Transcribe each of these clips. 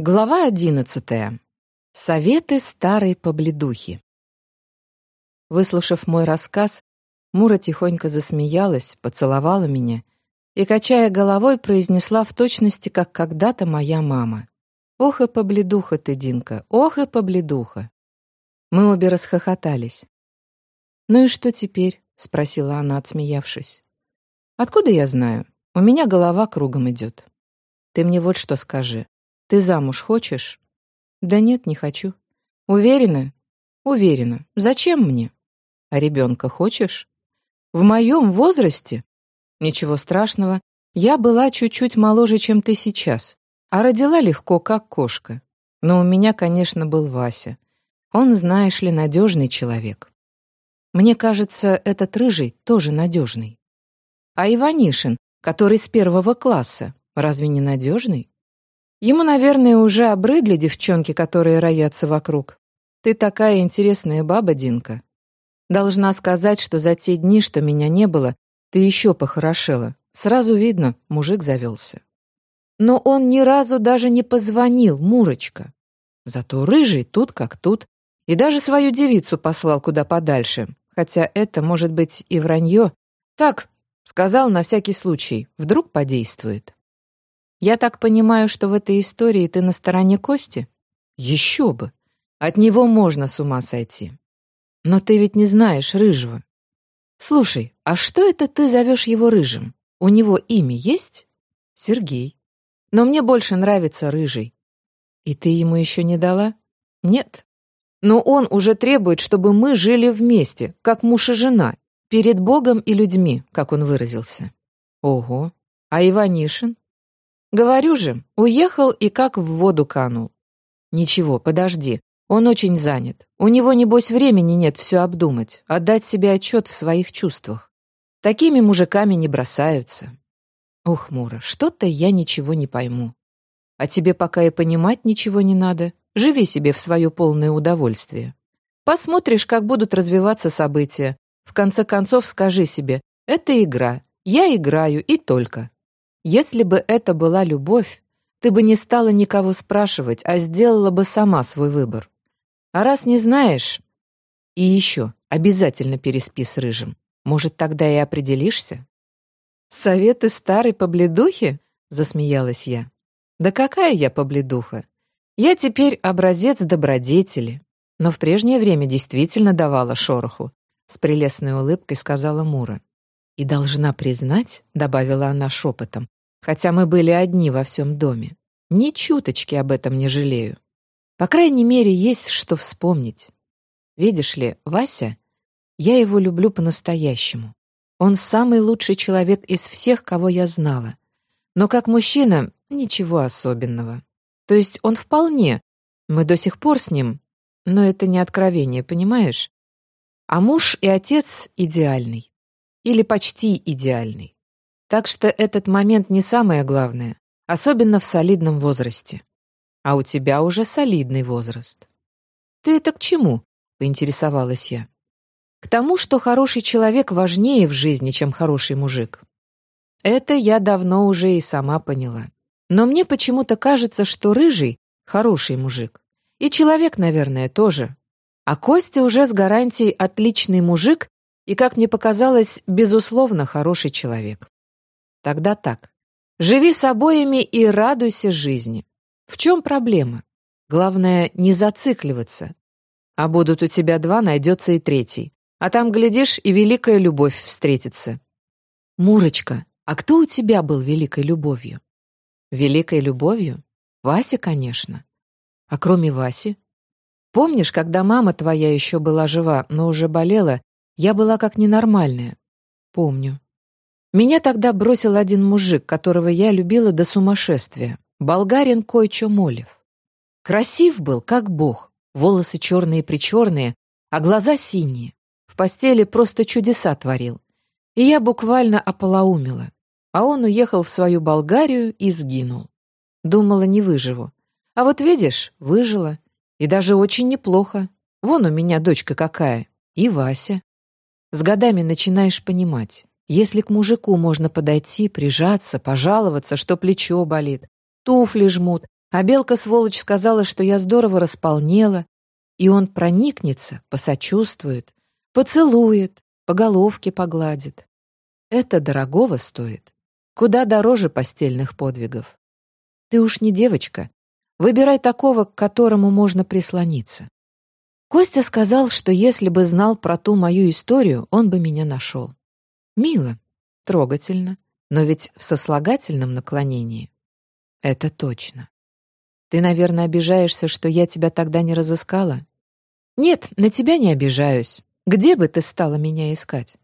Глава одиннадцатая. Советы старой побледухи. Выслушав мой рассказ, Мура тихонько засмеялась, поцеловала меня и, качая головой, произнесла в точности, как когда-то моя мама. «Ох и побледуха ты, Динка, ох и побледуха!» Мы обе расхохотались. «Ну и что теперь?» — спросила она, отсмеявшись. «Откуда я знаю? У меня голова кругом идет. Ты мне вот что скажи. Ты замуж хочешь? Да нет, не хочу. Уверена? Уверена. Зачем мне? А ребенка хочешь? В моем возрасте? Ничего страшного. Я была чуть-чуть моложе, чем ты сейчас, а родила легко, как кошка. Но у меня, конечно, был Вася. Он, знаешь ли, надежный человек. Мне кажется, этот рыжий тоже надежный. А Иванишин, который с первого класса, разве не надежный? Ему, наверное, уже обрыдли девчонки, которые роятся вокруг. Ты такая интересная баба, Динка. Должна сказать, что за те дни, что меня не было, ты еще похорошела. Сразу видно, мужик завелся. Но он ни разу даже не позвонил, Мурочка. Зато рыжий тут как тут. И даже свою девицу послал куда подальше. Хотя это, может быть, и вранье. Так, сказал на всякий случай, вдруг подействует. Я так понимаю, что в этой истории ты на стороне Кости? Еще бы. От него можно с ума сойти. Но ты ведь не знаешь Рыжего. Слушай, а что это ты зовешь его Рыжим? У него имя есть? Сергей. Но мне больше нравится Рыжий. И ты ему еще не дала? Нет. Но он уже требует, чтобы мы жили вместе, как муж и жена, перед Богом и людьми, как он выразился. Ого. А Иванишин? Говорю же, уехал и как в воду канул. Ничего, подожди. Он очень занят. У него, небось, времени нет все обдумать, отдать себе отчет в своих чувствах. Такими мужиками не бросаются. Ух, Мура, что-то я ничего не пойму. А тебе пока и понимать ничего не надо. Живи себе в свое полное удовольствие. Посмотришь, как будут развиваться события. В конце концов скажи себе, это игра, я играю и только. Если бы это была любовь, ты бы не стала никого спрашивать, а сделала бы сама свой выбор. А раз не знаешь... И еще, обязательно переспи с Рыжим. Может, тогда и определишься? «Советы старой побледухи?» — засмеялась я. «Да какая я побледуха? Я теперь образец добродетели, но в прежнее время действительно давала шороху», — с прелестной улыбкой сказала Мура. «И должна признать», — добавила она шепотом, хотя мы были одни во всем доме. Ни чуточки об этом не жалею. По крайней мере, есть что вспомнить. Видишь ли, Вася, я его люблю по-настоящему. Он самый лучший человек из всех, кого я знала. Но как мужчина ничего особенного. То есть он вполне. Мы до сих пор с ним, но это не откровение, понимаешь? А муж и отец идеальный. Или почти идеальный. Так что этот момент не самое главное, особенно в солидном возрасте. А у тебя уже солидный возраст. Ты это к чему? поинтересовалась я. К тому, что хороший человек важнее в жизни, чем хороший мужик. Это я давно уже и сама поняла. Но мне почему-то кажется, что рыжий — хороший мужик. И человек, наверное, тоже. А Костя уже с гарантией отличный мужик и, как мне показалось, безусловно, хороший человек. Тогда так. Живи с обоими и радуйся жизни. В чем проблема? Главное, не зацикливаться. А будут у тебя два, найдется и третий. А там, глядишь, и великая любовь встретится. Мурочка, а кто у тебя был великой любовью? Великой любовью? Вася, конечно. А кроме Васи? Помнишь, когда мама твоя еще была жива, но уже болела, я была как ненормальная? Помню. Меня тогда бросил один мужик, которого я любила до сумасшествия. Болгарин Койчо Молев. Красив был, как бог. Волосы черные-причерные, а глаза синие. В постели просто чудеса творил. И я буквально ополоумила. А он уехал в свою Болгарию и сгинул. Думала, не выживу. А вот видишь, выжила. И даже очень неплохо. Вон у меня дочка какая. И Вася. С годами начинаешь понимать. Если к мужику можно подойти, прижаться, пожаловаться, что плечо болит, туфли жмут, А Белка-сволочь сказала, что я здорово располнела, и он проникнется, посочувствует, поцелует, по головке погладит. Это дорогого стоит. Куда дороже постельных подвигов. Ты уж не девочка. Выбирай такого, к которому можно прислониться. Костя сказал, что если бы знал про ту мою историю, он бы меня нашел. Мило, трогательно, но ведь в сослагательном наклонении. Это точно. Ты, наверное, обижаешься, что я тебя тогда не разыскала? Нет, на тебя не обижаюсь. Где бы ты стала меня искать?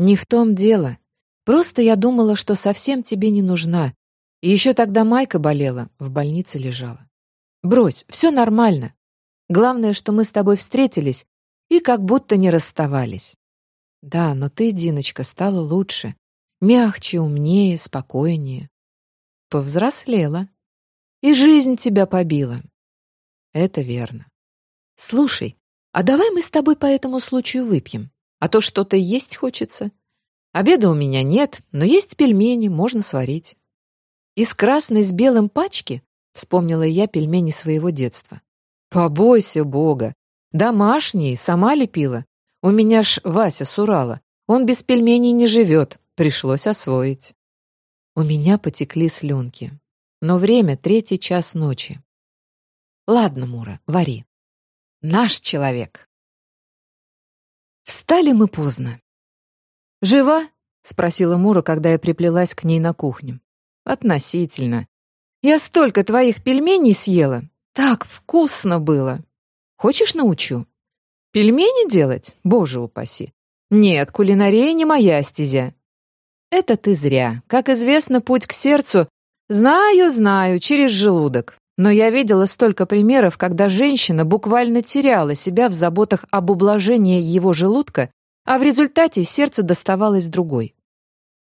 Не в том дело. Просто я думала, что совсем тебе не нужна. И еще тогда Майка болела, в больнице лежала. Брось, все нормально. Главное, что мы с тобой встретились и как будто не расставались. Да, но ты, Диночка, стала лучше. Мягче, умнее, спокойнее. Повзрослела. И жизнь тебя побила. Это верно. Слушай, а давай мы с тобой по этому случаю выпьем? А то что-то есть хочется. Обеда у меня нет, но есть пельмени, можно сварить. Из красной с белым пачки вспомнила я пельмени своего детства. Побойся Бога. Домашние, сама лепила. У меня ж Вася с Урала. Он без пельменей не живет. Пришлось освоить. У меня потекли слюнки. Но время третий час ночи. Ладно, Мура, вари. Наш человек. Встали мы поздно. «Жива?» — спросила Мура, когда я приплелась к ней на кухню. «Относительно. Я столько твоих пельменей съела, так вкусно было. Хочешь, научу? Пельмени делать? Боже упаси. Нет, кулинария не моя стезя. Это ты зря. Как известно, путь к сердцу знаю, знаю, через желудок. Но я видела столько примеров, когда женщина буквально теряла себя в заботах об ублажении его желудка, а в результате сердце доставалось другой.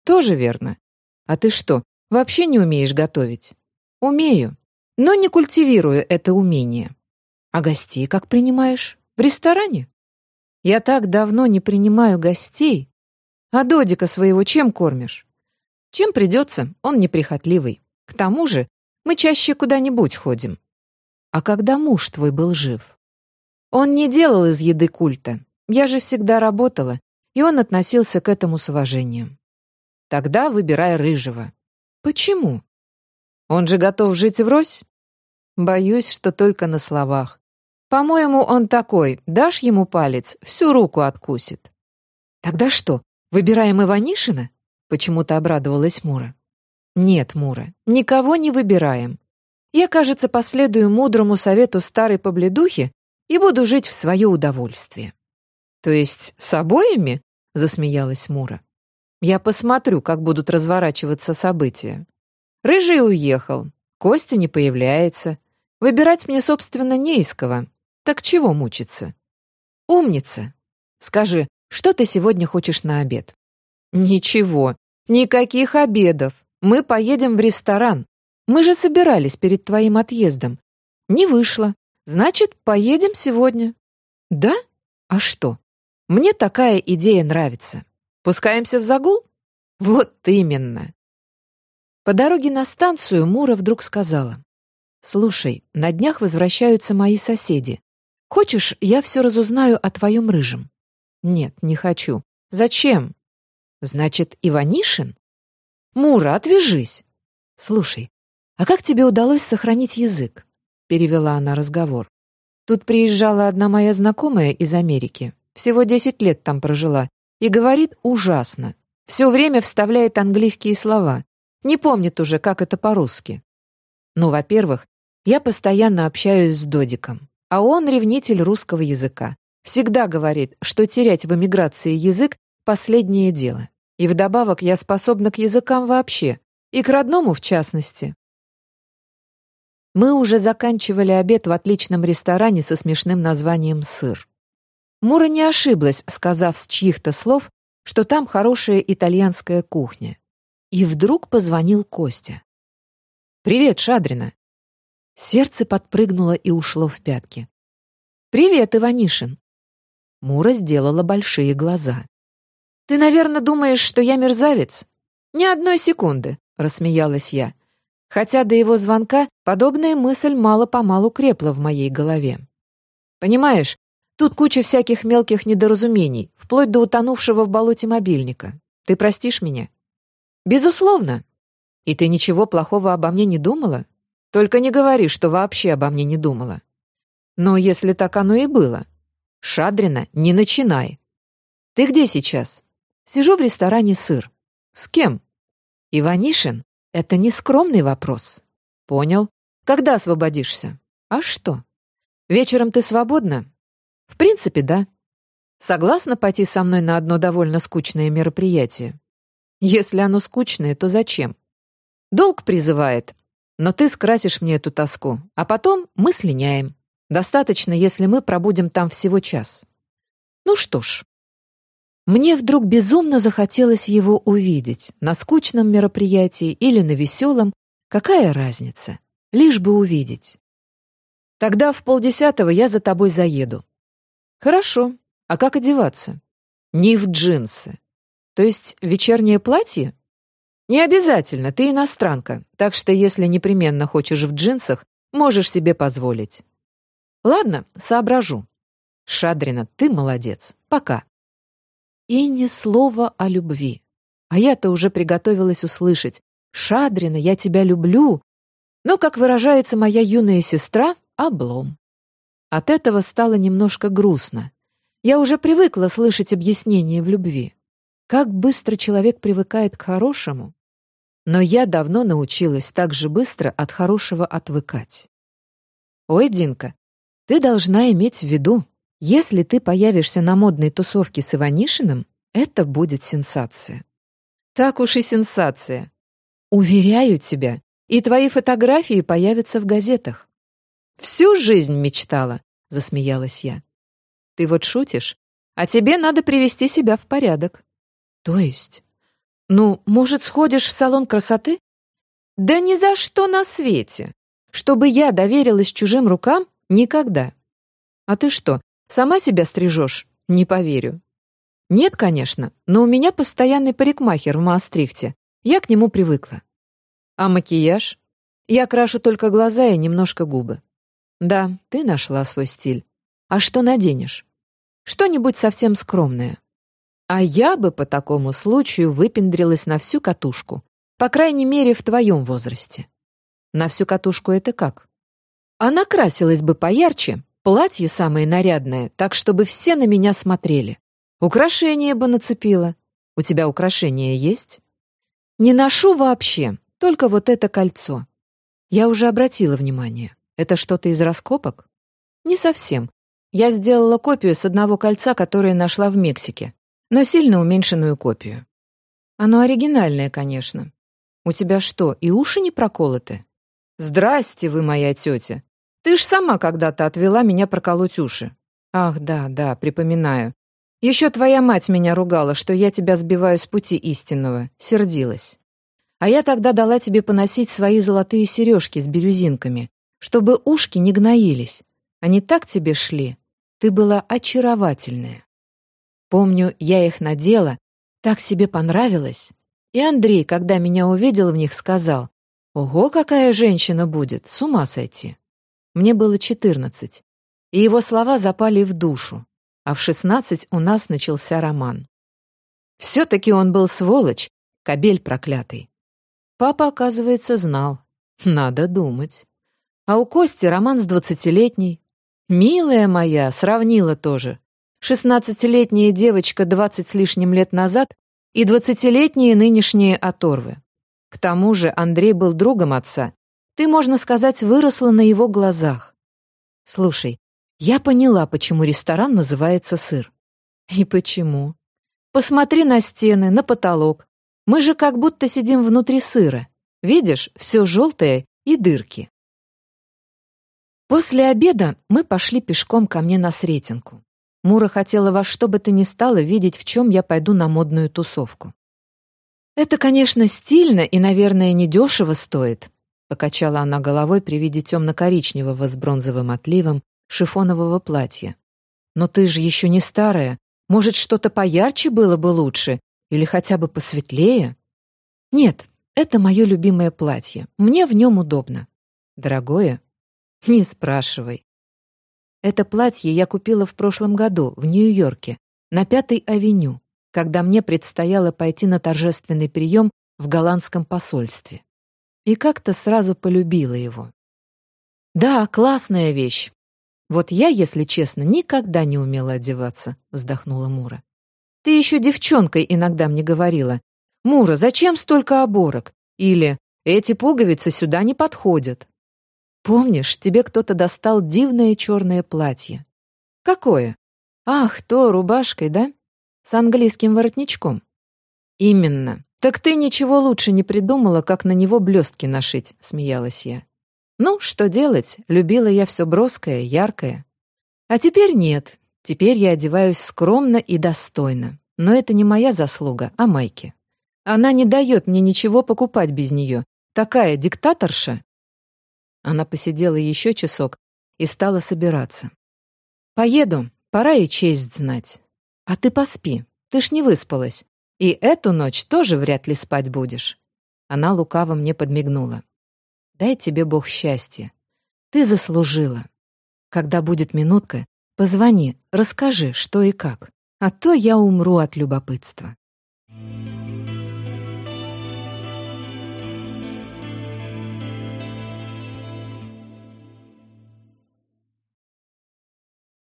Тоже верно. А ты что, вообще не умеешь готовить? Умею но не культивирую это умение. А гостей как принимаешь? В ресторане? Я так давно не принимаю гостей. А Додика своего чем кормишь? Чем придется, он неприхотливый. К тому же мы чаще куда-нибудь ходим. А когда муж твой был жив? Он не делал из еды культа. Я же всегда работала, и он относился к этому с уважением. Тогда выбирай рыжего. Почему? Он же готов жить врозь? Боюсь, что только на словах. По-моему, он такой, дашь ему палец, всю руку откусит. Тогда что, выбираем Иванишина? Почему-то обрадовалась Мура. Нет, Мура, никого не выбираем. Я, кажется, последую мудрому совету старой побледухи и буду жить в свое удовольствие. То есть с обоими? Засмеялась Мура. Я посмотрю, как будут разворачиваться события. Рыжий уехал, Костя не появляется, Выбирать мне, собственно, не из кого. Так чего мучиться? Умница. Скажи, что ты сегодня хочешь на обед? Ничего. Никаких обедов. Мы поедем в ресторан. Мы же собирались перед твоим отъездом. Не вышло. Значит, поедем сегодня. Да? А что? Мне такая идея нравится. Пускаемся в загул? Вот именно. По дороге на станцию Мура вдруг сказала. «Слушай, на днях возвращаются мои соседи. Хочешь, я все разузнаю о твоем рыжем?» «Нет, не хочу. Зачем?» «Значит, Иванишин?» «Мура, отвяжись!» «Слушай, а как тебе удалось сохранить язык?» Перевела она разговор. «Тут приезжала одна моя знакомая из Америки. Всего десять лет там прожила. И говорит ужасно. Все время вставляет английские слова. Не помнит уже, как это по-русски. Ну, во-первых, я постоянно общаюсь с Додиком, а он ревнитель русского языка. Всегда говорит, что терять в эмиграции язык – последнее дело. И вдобавок я способна к языкам вообще, и к родному в частности. Мы уже заканчивали обед в отличном ресторане со смешным названием «Сыр». Мура не ошиблась, сказав с чьих-то слов, что там хорошая итальянская кухня. И вдруг позвонил Костя. «Привет, Шадрина. Сердце подпрыгнуло и ушло в пятки. «Привет, Иванишин!» Мура сделала большие глаза. «Ты, наверное, думаешь, что я мерзавец?» «Ни одной секунды», — рассмеялась я. Хотя до его звонка подобная мысль мало-помалу крепла в моей голове. Понимаешь, тут куча всяких мелких недоразумений, вплоть до утонувшего в болоте мобильника. Ты простишь меня? Безусловно. И ты ничего плохого обо мне не думала? Только не говори, что вообще обо мне не думала. Но если так оно и было. Шадрина, не начинай. Ты где сейчас? Сижу в ресторане «Сыр». С кем? Иванишин? Это не скромный вопрос. Понял. Когда освободишься? А что? Вечером ты свободна? В принципе, да. Согласна пойти со мной на одно довольно скучное мероприятие? Если оно скучное, то зачем? Долг призывает. Но ты скрасишь мне эту тоску, а потом мы слиняем. Достаточно, если мы пробудем там всего час. Ну что ж. Мне вдруг безумно захотелось его увидеть. На скучном мероприятии или на веселом. Какая разница? Лишь бы увидеть. Тогда в полдесятого я за тобой заеду. Хорошо. А как одеваться? Не в джинсы. То есть вечернее платье? Не обязательно, ты иностранка, так что если непременно хочешь в джинсах, можешь себе позволить. Ладно, соображу. Шадрина, ты молодец. Пока. И ни слова о любви. А я-то уже приготовилась услышать. Шадрина, я тебя люблю. Но, как выражается моя юная сестра, облом. От этого стало немножко грустно. Я уже привыкла слышать объяснения в любви. Как быстро человек привыкает к хорошему. Но я давно научилась так же быстро от хорошего отвыкать. Ой, Динка, ты должна иметь в виду, если ты появишься на модной тусовке с Иванишиным, это будет сенсация. Так уж и сенсация. Уверяю тебя, и твои фотографии появятся в газетах. Всю жизнь мечтала, засмеялась я. Ты вот шутишь, а тебе надо привести себя в порядок. То есть? Ну, может, сходишь в салон красоты? Да ни за что на свете. Чтобы я доверилась чужим рукам, никогда. А ты что, сама себя стрижешь? Не поверю. Нет, конечно, но у меня постоянный парикмахер в Маастрихте. Я к нему привыкла. А макияж? Я крашу только глаза и немножко губы. Да, ты нашла свой стиль. А что наденешь? Что-нибудь совсем скромное. А я бы по такому случаю выпендрилась на всю катушку. По крайней мере, в твоем возрасте. На всю катушку это как? А накрасилась бы поярче, платье самое нарядное, так, чтобы все на меня смотрели. Украшения бы нацепила. У тебя украшения есть? Не ношу вообще, только вот это кольцо. Я уже обратила внимание. Это что-то из раскопок? Не совсем. Я сделала копию с одного кольца, которое нашла в Мексике но сильно уменьшенную копию. Оно оригинальное, конечно. У тебя что, и уши не проколоты? Здрасте вы, моя тетя. Ты ж сама когда-то отвела меня проколоть уши. Ах, да, да, припоминаю. Еще твоя мать меня ругала, что я тебя сбиваю с пути истинного, сердилась. А я тогда дала тебе поносить свои золотые сережки с бирюзинками, чтобы ушки не гноились. Они так тебе шли. Ты была очаровательная. Помню, я их надела, так себе понравилось. И Андрей, когда меня увидел в них, сказал, «Ого, какая женщина будет, с ума сойти». Мне было четырнадцать, и его слова запали в душу, а в шестнадцать у нас начался роман. Все-таки он был сволочь, кобель проклятый. Папа, оказывается, знал. Надо думать. А у Кости роман с двадцатилетней. Милая моя, сравнила тоже. Шестнадцатилетняя девочка двадцать с лишним лет назад и двадцатилетние нынешние оторвы. К тому же Андрей был другом отца. Ты, можно сказать, выросла на его глазах. Слушай, я поняла, почему ресторан называется «Сыр». И почему? Посмотри на стены, на потолок. Мы же как будто сидим внутри сыра. Видишь, все желтое и дырки. После обеда мы пошли пешком ко мне на Сретенку. Мура хотела во что бы то ни стало видеть, в чем я пойду на модную тусовку. «Это, конечно, стильно и, наверное, недешево стоит», — покачала она головой при виде темно-коричневого с бронзовым отливом шифонового платья. «Но ты же еще не старая. Может, что-то поярче было бы лучше? Или хотя бы посветлее?» «Нет, Это мое любимое платье. Мне в нем удобно. Дорогое? Не спрашивай. Это платье я купила в прошлом году в Нью-Йорке, на Пятой авеню, когда мне предстояло пойти на торжественный прием в голландском посольстве. И как-то сразу полюбила его. Да, классная вещь. Вот я, если честно, никогда не умела одеваться, вздохнула Мура. Ты еще девчонкой иногда мне говорила. Мура, зачем столько оборок? Или эти пуговицы сюда не подходят. Помнишь, тебе кто-то достал дивное черное платье? Какое? Ах, то рубашкой, да? С английским воротничком. Именно. Так ты ничего лучше не придумала, как на него блестки нашить, смеялась я. Ну, что делать? Любила я все броское, яркое. А теперь нет. Теперь я одеваюсь скромно и достойно. Но это не моя заслуга, а Майки. Она не дает мне ничего покупать без нее. Такая диктаторша. Она посидела еще часок и стала собираться. «Поеду, пора и честь знать. А ты поспи, ты ж не выспалась. И эту ночь тоже вряд ли спать будешь». Она лукаво мне подмигнула. «Дай тебе Бог счастья. Ты заслужила. Когда будет минутка, позвони, расскажи, что и как. А то я умру от любопытства».